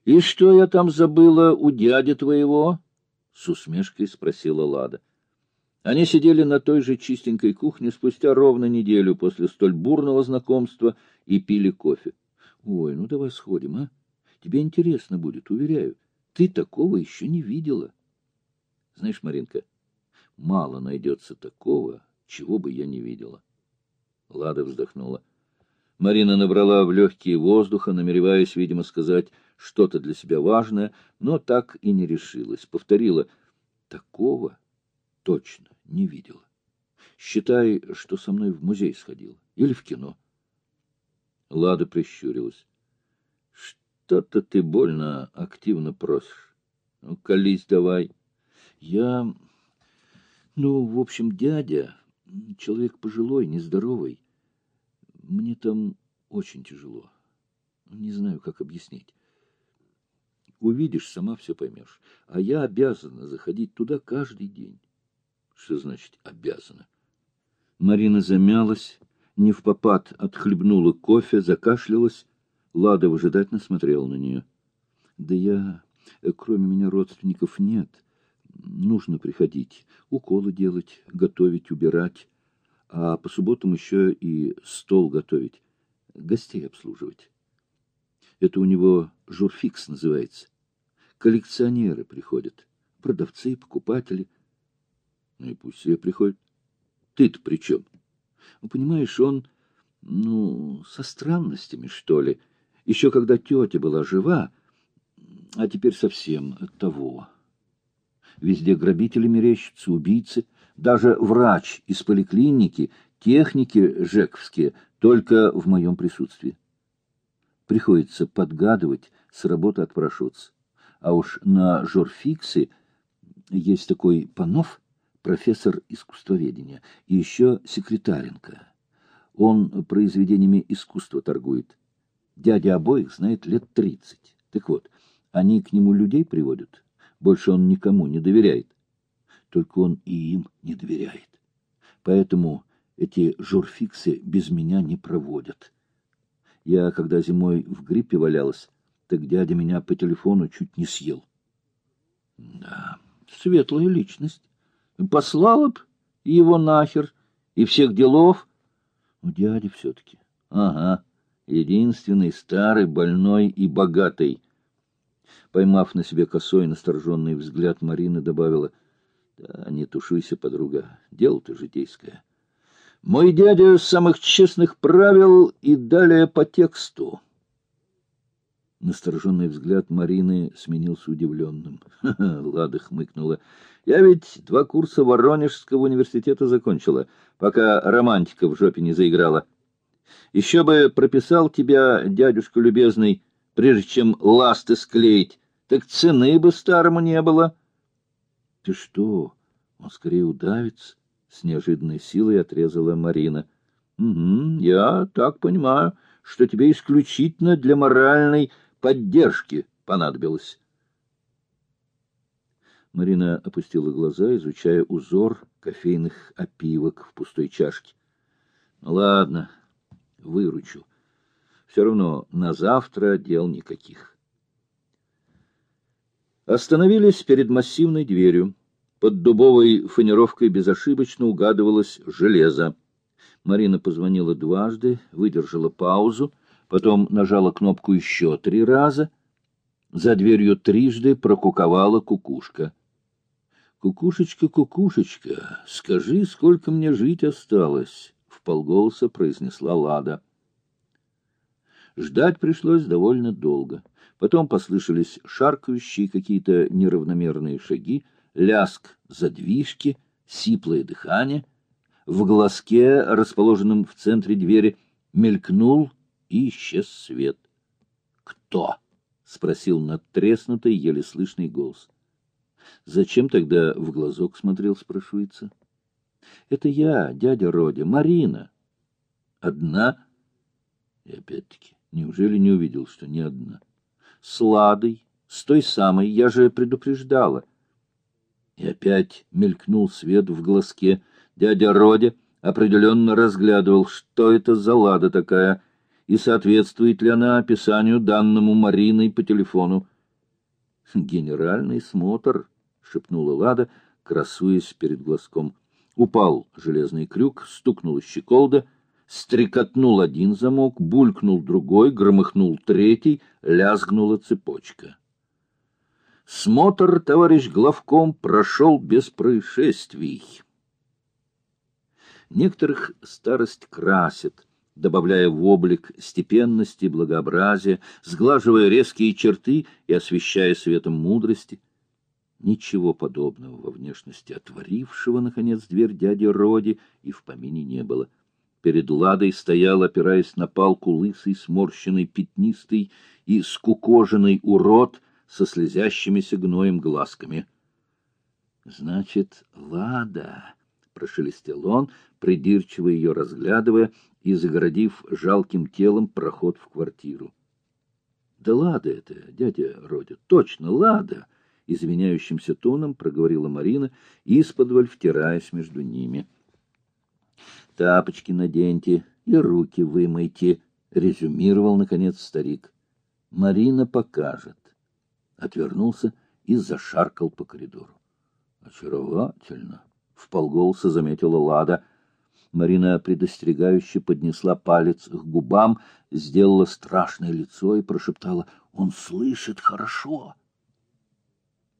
— И что я там забыла у дяди твоего? — с усмешкой спросила Лада. Они сидели на той же чистенькой кухне спустя ровно неделю после столь бурного знакомства и пили кофе. — Ой, ну давай сходим, а? Тебе интересно будет, уверяю. Ты такого еще не видела. Знаешь, Маринка, мало найдется такого, чего бы я не видела. Лада вздохнула. Марина набрала в легкие воздуха, намереваясь, видимо, сказать что-то для себя важное, но так и не решилась. Повторила, такого точно не видела. Считай, что со мной в музей сходила или в кино. Лада прищурилась. Что-то ты больно активно просишь. Ну, колись давай. Я... Ну, в общем, дядя, человек пожилой, нездоровый. Мне там очень тяжело. Не знаю, как объяснить. Увидишь, сама все поймешь. А я обязана заходить туда каждый день. Что значит «обязана»? Марина замялась, не в попад отхлебнула кофе, закашлялась. Лада выжидательно смотрела на нее. — Да я... Кроме меня родственников нет. Нужно приходить, уколы делать, готовить, убирать а по субботам еще и стол готовить, гостей обслуживать. Это у него журфикс называется. Коллекционеры приходят, продавцы, покупатели. Ну и пусть себе приходят. Ты-то при чем? Ну, понимаешь, он, ну, со странностями, что ли. Еще когда тетя была жива, а теперь совсем того. Везде грабители мерещатся, убийцы — даже врач из поликлиники, техники жековские, только в моем присутствии. Приходится подгадывать, с работы отпрошуться. А уж на журфиксе есть такой Панов, профессор искусствоведения, и еще Секретаренко. Он произведениями искусства торгует. Дядя обоих знает лет тридцать. Так вот, они к нему людей приводят. Больше он никому не доверяет только он и им не доверяет. Поэтому эти журфиксы без меня не проводят. Я, когда зимой в гриппе валялась, так дядя меня по телефону чуть не съел. Да, светлая личность. Послала б его нахер и всех делов. У дяди все-таки. Ага, единственный, старый, больной и богатый. Поймав на себе косой настороженный взгляд, Марина добавила — да не тушуйся, подруга, дело-то житейское. Мой дядя с самых честных правил и далее по тексту. Настороженный взгляд Марины сменился удивленным. Лада хмыкнула. Я ведь два курса Воронежского университета закончила, пока романтика в жопе не заиграла. Еще бы прописал тебя, дядюшка любезный, прежде чем ласты склеить, так цены бы старому не было. —— Ты что? Он скорее удавится. С неожиданной силой отрезала Марина. — Угу, я так понимаю, что тебе исключительно для моральной поддержки понадобилось. Марина опустила глаза, изучая узор кофейных опивок в пустой чашке. — Ну, ладно, выручу. Все равно на завтра дел никаких. Остановились перед массивной дверью. Под дубовой фанеровкой безошибочно угадывалось железо. Марина позвонила дважды, выдержала паузу, потом нажала кнопку еще три раза. За дверью трижды прокуковала кукушка. «Кукушечка, кукушечка, скажи, сколько мне жить осталось?» — вполголоса произнесла Лада. Ждать пришлось довольно долго. Потом послышались шаркающие какие-то неравномерные шаги, ляск задвижки, сиплое дыхание. В глазке, расположенном в центре двери, мелькнул и исчез свет. «Кто?» — спросил надтреснутый, еле слышный голос. «Зачем тогда в глазок смотрел?» — спрашивается. «Это я, дядя Родя, Марина». «Одна?» И опять-таки, неужели не увидел, что не одна? «С Ладой, с той самой, я же предупреждала». И опять мелькнул свет в глазке. Дядя Родя определенно разглядывал, что это за лада такая, и соответствует ли она описанию данному Мариной по телефону. — Генеральный смотр, — шепнула Лада, красуясь перед глазком. Упал железный крюк, стукнула щеколда, стрекотнул один замок, булькнул другой, громыхнул третий, лязгнула цепочка. Смотр, товарищ главком, прошел без происшествий. Некоторых старость красит, добавляя в облик степенности, благообразия, сглаживая резкие черты и освещая светом мудрости. Ничего подобного во внешности отворившего, наконец, дверь дяди Роди и в помине не было. Перед Ладой стоял, опираясь на палку, лысый, сморщенный, пятнистый и скукоженный урод со слезящимися гноем глазками. — Значит, Лада, — прошелестел он, придирчиво ее разглядывая и загородив жалким телом проход в квартиру. — Да Лада это, дядя Родя, точно Лада! — извиняющимся тоном проговорила Марина, исподволь втираясь между ними. — Тапочки наденьте и руки вымойте, — резюмировал, наконец, старик. — Марина покажет. Отвернулся и зашаркал по коридору. — Очаровательно! — вполголоса заметила Лада — Марина предостерегающе поднесла палец к губам, сделала страшное лицо и прошептала «Он слышит хорошо».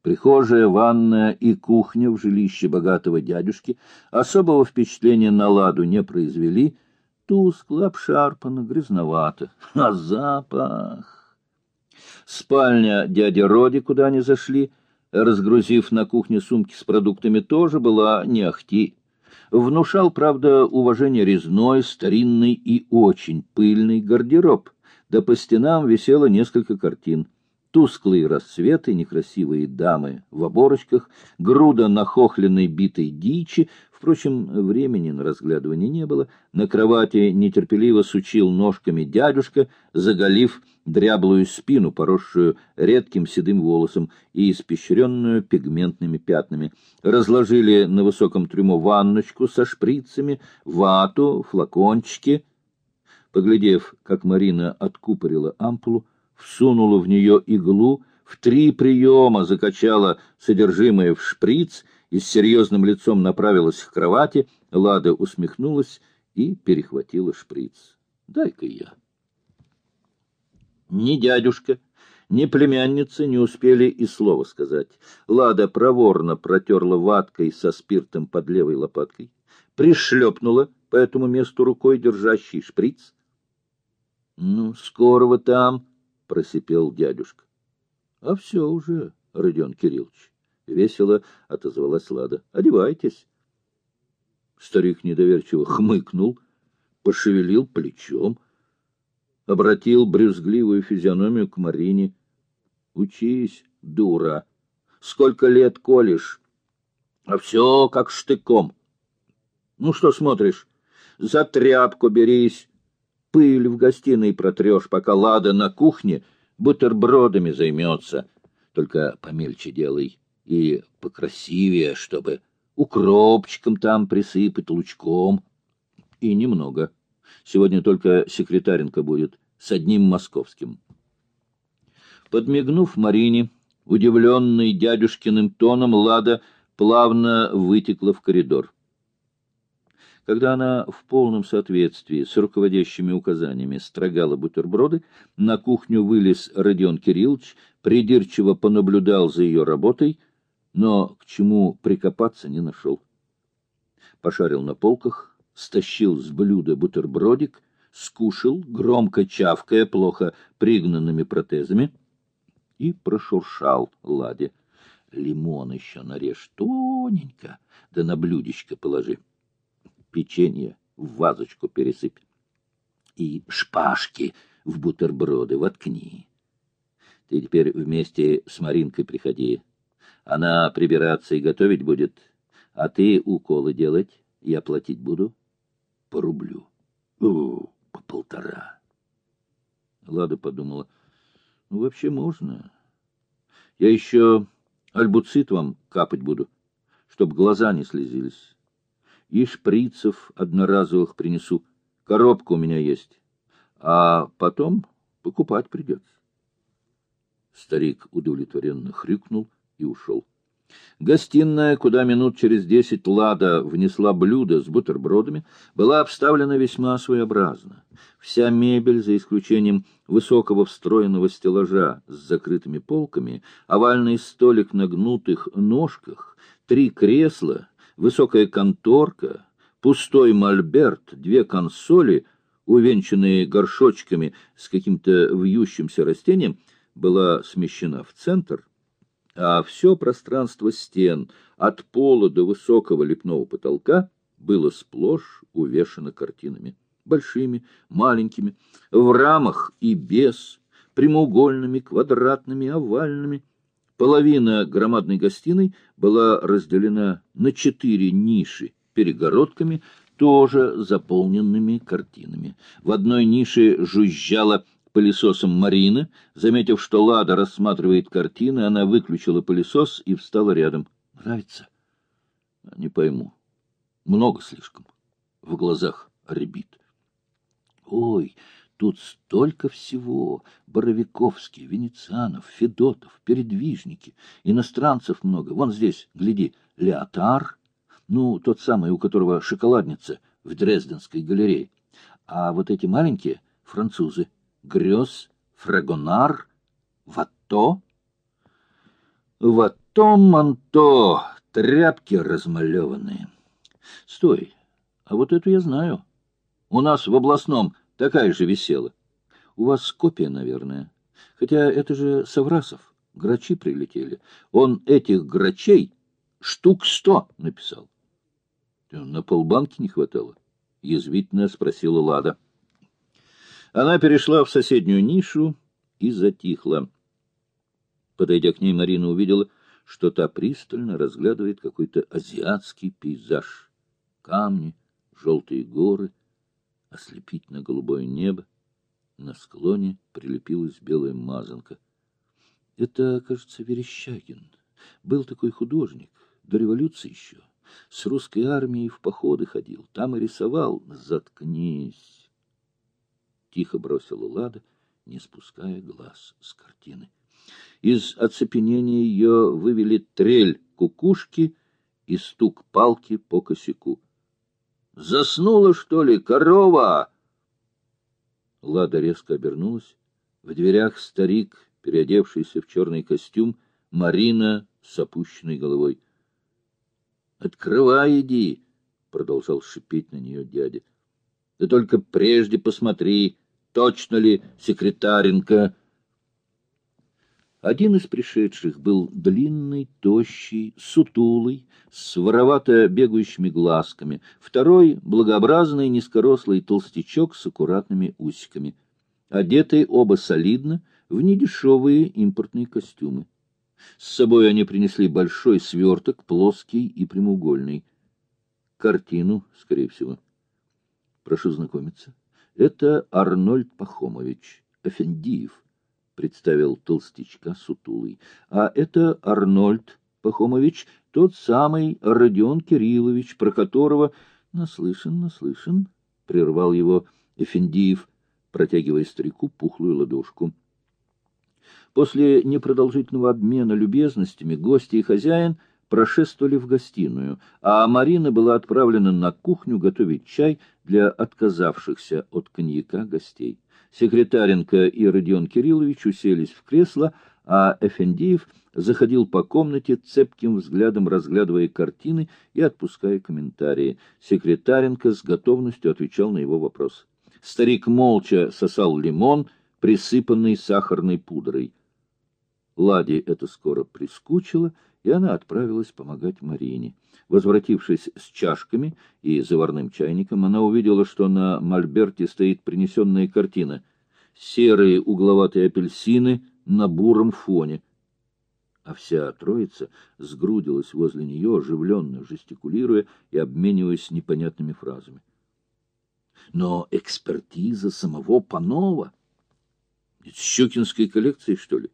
Прихожая, ванная и кухня в жилище богатого дядюшки особого впечатления на ладу не произвели. Тускло, обшарпано, грязновато. А запах! Спальня дяди Роди, куда они зашли, разгрузив на кухне сумки с продуктами, тоже была не ахти Внушал, правда, уважение резной, старинный и очень пыльный гардероб, да по стенам висело несколько картин. Тусклые рассветы, некрасивые дамы в оборочках, груда нахохленной битой дичи, Впрочем, времени на разглядывание не было. На кровати нетерпеливо сучил ножками дядюшка, заголив дряблую спину, поросшую редким седым волосом и испещренную пигментными пятнами. Разложили на высоком трюмо ванночку со шприцами, вату, флакончики. Поглядев, как Марина откупорила ампулу, всунула в нее иглу, в три приема закачала содержимое в шприц — и с серьезным лицом направилась к кровати, Лада усмехнулась и перехватила шприц. — Дай-ка я. Ни дядюшка, ни племянница не успели и слова сказать. Лада проворно протерла ваткой со спиртом под левой лопаткой, пришлепнула по этому месту рукой, держащий шприц. — Ну, скоро вы там, — просипел дядюшка. — А все уже, Родион Кириллович. — весело отозвалась Лада. — Одевайтесь. Старик недоверчиво хмыкнул, пошевелил плечом, обратил брюзгливую физиономию к Марине. — Учись, дура. Сколько лет колешь? А все как штыком. Ну что смотришь? За тряпку берись. Пыль в гостиной протрешь, пока Лада на кухне бутербродами займется. Только помельче делай и покрасивее, чтобы укропчиком там присыпать, лучком. И немного. Сегодня только секретаренка будет с одним московским. Подмигнув Марине, удивленный дядюшкиным тоном, Лада плавно вытекла в коридор. Когда она в полном соответствии с руководящими указаниями строгала бутерброды, на кухню вылез Родион Кириллович, придирчиво понаблюдал за ее работой — но к чему прикопаться не нашел. Пошарил на полках, стащил с блюда бутербродик, скушал, громко чавкая, плохо пригнанными протезами, и прошуршал Ладе. Лимон еще нарежь тоненько, да на блюдечко положи. Печенье в вазочку пересыпь. И шпажки в бутерброды воткни. Ты теперь вместе с Маринкой приходи. Она прибираться и готовить будет, а ты уколы делать, я платить буду по рублю. О, по полтора. Лада подумала, ну, вообще можно. Я еще альбуцит вам капать буду, чтоб глаза не слезились. И шприцев одноразовых принесу. Коробка у меня есть. А потом покупать придется. Старик удовлетворенно хрюкнул и ушел. Гостиная, куда минут через десять Лада внесла блюдо с бутербродами, была обставлена весьма своеобразно. Вся мебель, за исключением высокого встроенного стеллажа с закрытыми полками, овальный столик на гнутых ножках, три кресла, высокая конторка, пустой мольберт, две консоли, увенчанные горшочками с каким-то вьющимся растением, была смещена в центр — а все пространство стен, от пола до высокого лепного потолка, было сплошь увешано картинами. Большими, маленькими, в рамах и без, прямоугольными, квадратными, овальными. Половина громадной гостиной была разделена на четыре ниши перегородками, тоже заполненными картинами. В одной нише жужжала пылесосом Марина. Заметив, что Лада рассматривает картины, она выключила пылесос и встала рядом. «Нравится?» «Не пойму. Много слишком. В глазах рябит». «Ой, тут столько всего! Боровиковский, Венецианов, Федотов, передвижники, иностранцев много. Вон здесь, гляди, Леотар, ну, тот самый, у которого шоколадница в Дрезденской галерее. А вот эти маленькие — французы». Грёз, Фрагонар, Ватто. Ватто, Манто, тряпки размалеванные. Стой, а вот эту я знаю. У нас в областном такая же висела. У вас копия, наверное. Хотя это же Саврасов. Грачи прилетели. Он этих грачей штук сто написал. На полбанки не хватало? Язвительно спросила Лада. Она перешла в соседнюю нишу и затихла. Подойдя к ней, Марина увидела, что та пристально разглядывает какой-то азиатский пейзаж. Камни, желтые горы, ослепительно-голубое небо. На склоне прилепилась белая мазанка. Это, кажется, Верещагин. Был такой художник, до революции еще. С русской армией в походы ходил, там и рисовал. Заткнись. — тихо бросила Лада, не спуская глаз с картины. Из оцепенения ее вывели трель кукушки и стук палки по косяку. — Заснула, что ли, корова? Лада резко обернулась. В дверях старик, переодевшийся в черный костюм, Марина с опущенной головой. — Открывай, иди! — продолжал шипеть на нее дядя. — Ты только прежде посмотри, точно ли секретаренка. Один из пришедших был длинный, тощий, сутулый, с воровато бегающими глазками, второй — благообразный, низкорослый толстячок с аккуратными усиками. Одеты оба солидно, в недешевые импортные костюмы. С собой они принесли большой сверток, плоский и прямоугольный. Картину, скорее всего. Прошу знакомиться. Это Арнольд Пахомович, Эфендиев, представил толстячка сутулый. А это Арнольд Пахомович, тот самый Родион Кириллович, про которого... Наслышан, наслышан, прервал его Эфендиев, протягивая старику пухлую ладошку. После непродолжительного обмена любезностями гости и хозяин — прошествовали в гостиную, а Марина была отправлена на кухню готовить чай для отказавшихся от коньяка гостей. Секретаренко и Родион Кириллович уселись в кресло, а Эфендиев заходил по комнате, цепким взглядом разглядывая картины и отпуская комментарии. Секретаренко с готовностью отвечал на его вопрос. Старик молча сосал лимон, присыпанный сахарной пудрой. Ладе это скоро прискучило — и она отправилась помогать Марине. Возвратившись с чашками и заварным чайником, она увидела, что на мольберте стоит принесенная картина — серые угловатые апельсины на буром фоне. А вся троица сгрудилась возле нее, оживленно жестикулируя и обмениваясь непонятными фразами. Но экспертиза самого Панова... Из Щукинской коллекции, что ли?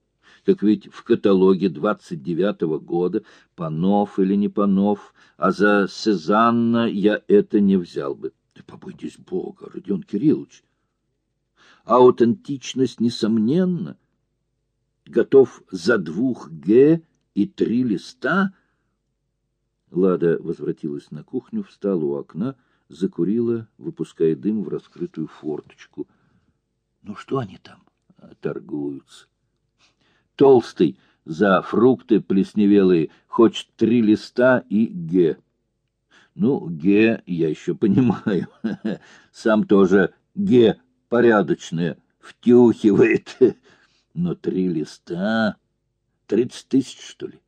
Так ведь в каталоге двадцать девятого года Панов или не Панов, а за Сезанна я это не взял бы. Да побойтесь Бога, Родион Кириллович. Аутентичность несомненна. готов за двух Г и три листа? Лада возвратилась на кухню, встала у окна, закурила, выпуская дым в раскрытую форточку. Ну что они там торгуются? Толстый за фрукты плесневелые хочет три листа и Г. Ну, Г я еще понимаю. Сам тоже Г порядочное втюхивает. Но три листа... Тридцать тысяч, что ли?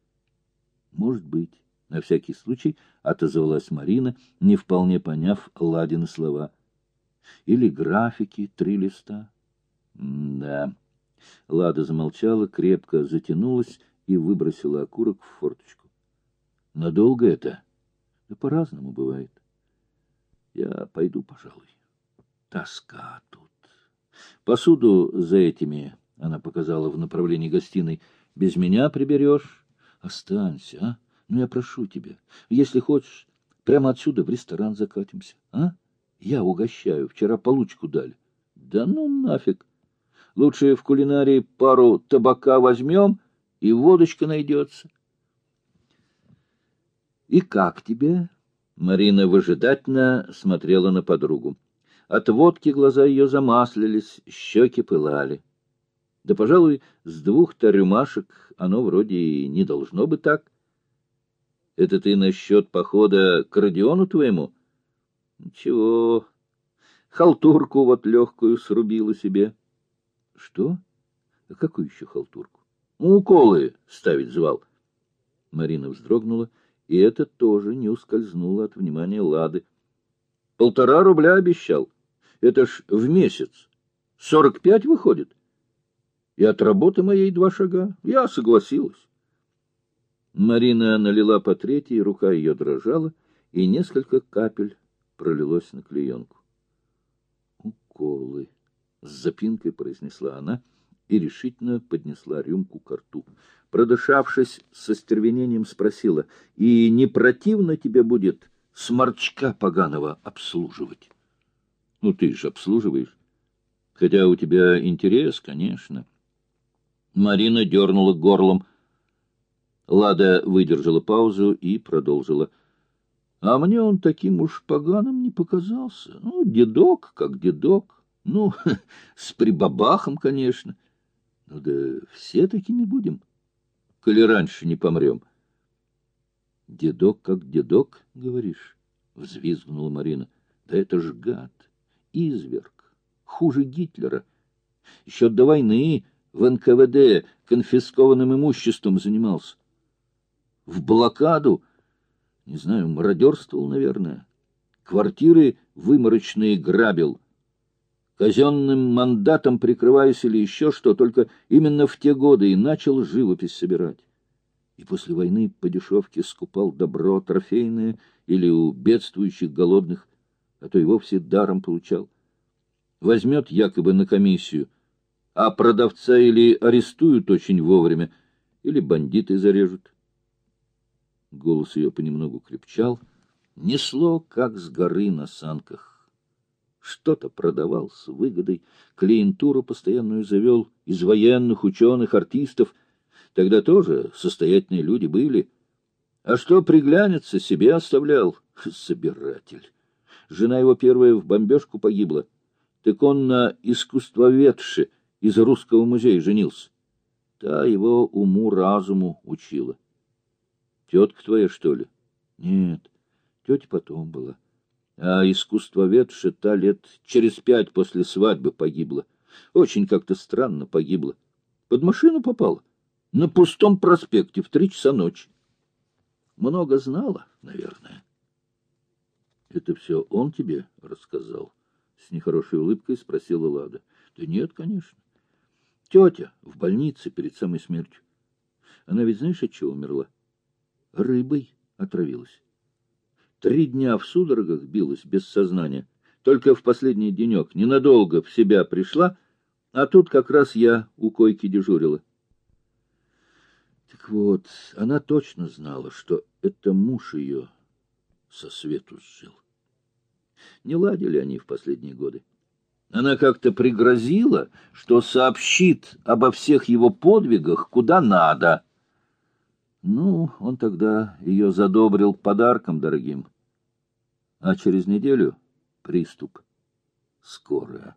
Может быть. На всякий случай отозвалась Марина, не вполне поняв Ладины слова. Или графики три листа. М да. Лада замолчала, крепко затянулась и выбросила окурок в форточку. Надолго это? Да по-разному бывает. Я пойду, пожалуй. Тоска тут. Посуду за этими, она показала в направлении гостиной, без меня приберешь. Останься, а? Ну, я прошу тебя, если хочешь, прямо отсюда в ресторан закатимся, а? Я угощаю, вчера получку дали. Да ну нафиг. Лучше в кулинарии пару табака возьмем, и водочка найдется. И как тебе? Марина выжидательно смотрела на подругу. От водки глаза ее замаслились, щеки пылали. Да, пожалуй, с двух-то рюмашек оно вроде и не должно быть так. Это ты насчет похода к Родиону твоему? Ничего, халтурку вот легкую срубила себе. Что? А какую еще халтурку? Уколы ставить звал. Марина вздрогнула, и это тоже не ускользнуло от внимания Лады. Полтора рубля обещал. Это ж в месяц. Сорок пять выходит. И от работы моей два шага. Я согласилась. Марина налила по третьей, рука ее дрожала, и несколько капель пролилось на клеенку. «Уколы!» — с запинкой произнесла она и решительно поднесла рюмку к рту. Продышавшись, со стервенением спросила, «И не противно тебе будет сморчка поганого обслуживать?» Ну, ты же обслуживаешь. Хотя у тебя интерес, конечно. Марина дернула горлом. Лада выдержала паузу и продолжила. А мне он таким уж поганым не показался. Ну, дедок как дедок. Ну, с прибабахом, конечно. Ну да все такими будем, коли раньше не помрем. Дедок как дедок, говоришь? Взвизгнула Марина. Да это ж гад изверг, хуже Гитлера. Еще до войны в НКВД конфискованным имуществом занимался. В блокаду, не знаю, мародерствовал, наверное. Квартиры выморочные грабил. Казенным мандатом прикрываясь или еще что, только именно в те годы и начал живопись собирать. И после войны по дешевке скупал добро трофейное или у бедствующих голодных а то и вовсе даром получал. Возьмет якобы на комиссию, а продавца или арестуют очень вовремя, или бандиты зарежут. Голос ее понемногу крепчал, несло, как с горы на санках. Что-то продавал с выгодой, клиентуру постоянную завел из военных, ученых, артистов. Тогда тоже состоятельные люди были. А что приглянется, себе оставлял собиратель. Жена его первая в бомбежку погибла. Так он на искусствоведше из русского музея женился. Та его уму-разуму учила. Тетка твоя, что ли? Нет, тетя потом была. А искусствоведша та лет через пять после свадьбы погибла. Очень как-то странно погибла. Под машину попала. На пустом проспекте в три часа ночи. Много знала, наверное. — Это все он тебе рассказал? — с нехорошей улыбкой спросила Лада. — Да нет, конечно. Тетя в больнице перед самой смертью. Она ведь знаешь, от чего умерла? Рыбой отравилась. Три дня в судорогах билась, без сознания. Только в последний денек ненадолго в себя пришла, а тут как раз я у койки дежурила. Так вот, она точно знала, что это муж ее со свету сжил. Не ладили они в последние годы. Она как-то пригрозила, что сообщит обо всех его подвигах куда надо. Ну, он тогда ее задобрил подарком дорогим. А через неделю приступ. Скорая.